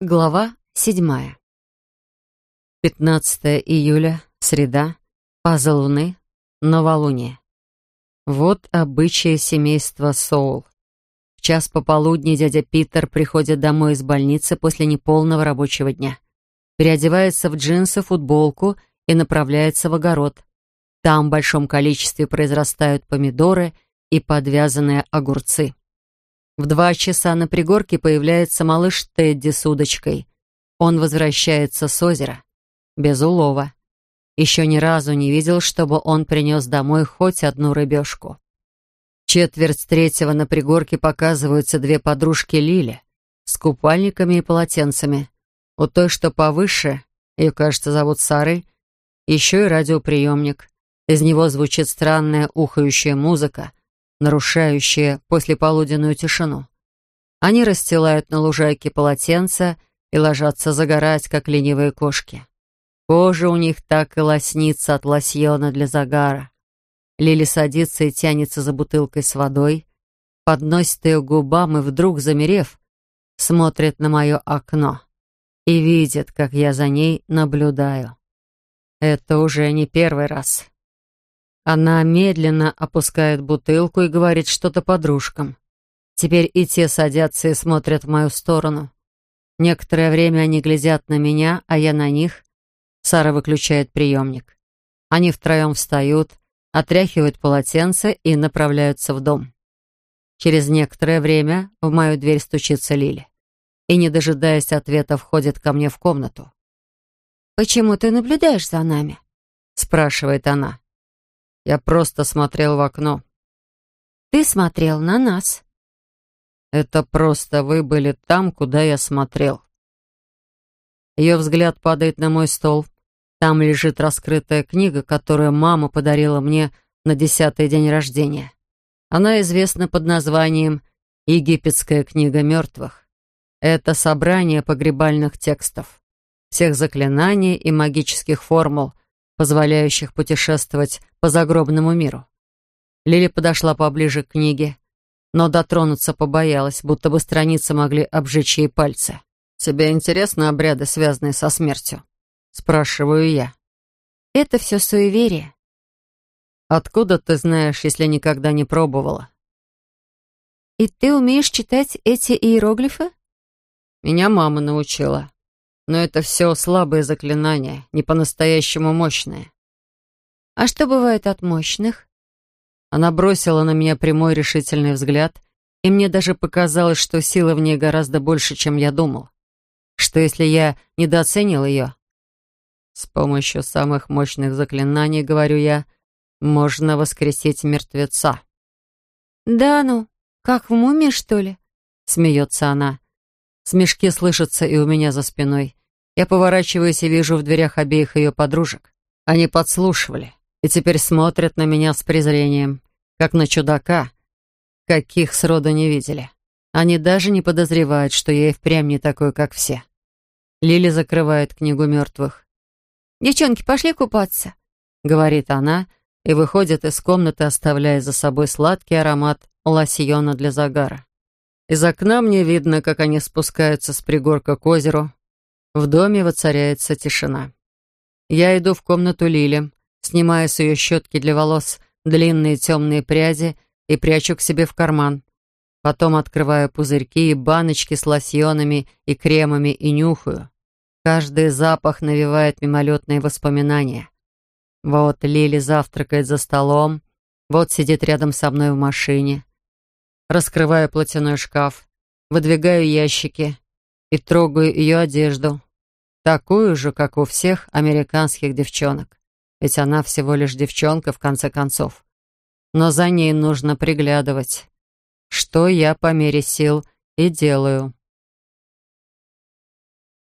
Глава седьмая. 15 июля, среда, фаза луны, новолуние. Вот обычаи семейства Соул. В час пополудни дядя Питер приходит домой из больницы после неполного рабочего дня. Переодевается в джинсы, футболку и направляется в огород. Там в большом количестве произрастают помидоры и подвязанные огурцы. В два часа на пригорке появляется малыш Тедди с удочкой. Он возвращается с озера. Без улова. Еще ни разу не видел, чтобы он принес домой хоть одну рыбешку. Четверть третьего на пригорке показываются две подружки Лили с купальниками и полотенцами. У той, что повыше, ее, кажется, зовут Сарой, еще и радиоприемник. Из него звучит странная ухающая музыка, нарушающие послеполуденную тишину. Они расстилают на лужайке полотенца и ложатся загорать, как ленивые кошки. Кожа у них так и лоснится от лосьона для загара. Лили садится и тянется за бутылкой с водой, подносит ее губам и вдруг, замерев, смотрит на мое окно и видит, как я за ней наблюдаю. Это уже не первый раз. Она медленно опускает бутылку и говорит что-то подружкам. Теперь и те садятся и смотрят в мою сторону. Некоторое время они глядят на меня, а я на них. Сара выключает приемник. Они втроем встают, отряхивают полотенце и направляются в дом. Через некоторое время в мою дверь стучится Лили. И, не дожидаясь ответа, входит ко мне в комнату. «Почему ты наблюдаешь за нами?» спрашивает она. Я просто смотрел в окно. Ты смотрел на нас. Это просто вы были там, куда я смотрел. Ее взгляд падает на мой стол. Там лежит раскрытая книга, которую мама подарила мне на десятый день рождения. Она известна под названием «Египетская книга мертвых». Это собрание погребальных текстов, всех заклинаний и магических формул, позволяющих путешествовать по загробному миру. Лили подошла поближе к книге, но дотронуться побоялась, будто бы страницы могли обжечь ей пальцы. «Тебе интересны обряды, связанные со смертью?» — спрашиваю я. «Это все суеверие». «Откуда ты знаешь, если никогда не пробовала?» «И ты умеешь читать эти иероглифы?» «Меня мама научила. Но это все слабые заклинания, не по-настоящему мощные. А что бывает от мощных? Она бросила на меня прямой решительный взгляд, и мне даже показалось, что сила в ней гораздо больше, чем я думал. Что если я недооценил ее? С помощью самых мощных заклинаний, говорю я, можно воскресить мертвеца. «Да ну, как в мумии, что ли?» — смеется она. Смешки слышатся и у меня за спиной. Я поворачиваюсь и вижу в дверях обеих ее подружек. Они подслушивали и теперь смотрят на меня с презрением, как на чудака, каких сроду не видели. Они даже не подозревают, что я и впрямь не такой, как все. Лили закрывает книгу мертвых. «Девчонки, пошли купаться», — говорит она и выходит из комнаты, оставляя за собой сладкий аромат лосьона для загара. Из окна мне видно, как они спускаются с пригорка к озеру, в доме воцаряется тишина. Я иду в комнату Лили, снимаю с ее щетки для волос длинные темные пряди и прячу к себе в карман. Потом открываю пузырьки и баночки с лосьонами и кремами и нюхаю. Каждый запах навевает мимолетные воспоминания. Вот Лили завтракает за столом, вот сидит рядом со мной в машине. Раскрываю платяной шкаф, выдвигаю ящики и трогаю ее одежду, Такую же, как у всех американских девчонок. Ведь она всего лишь девчонка, в конце концов. Но за ней нужно приглядывать. Что я по мере сил и делаю.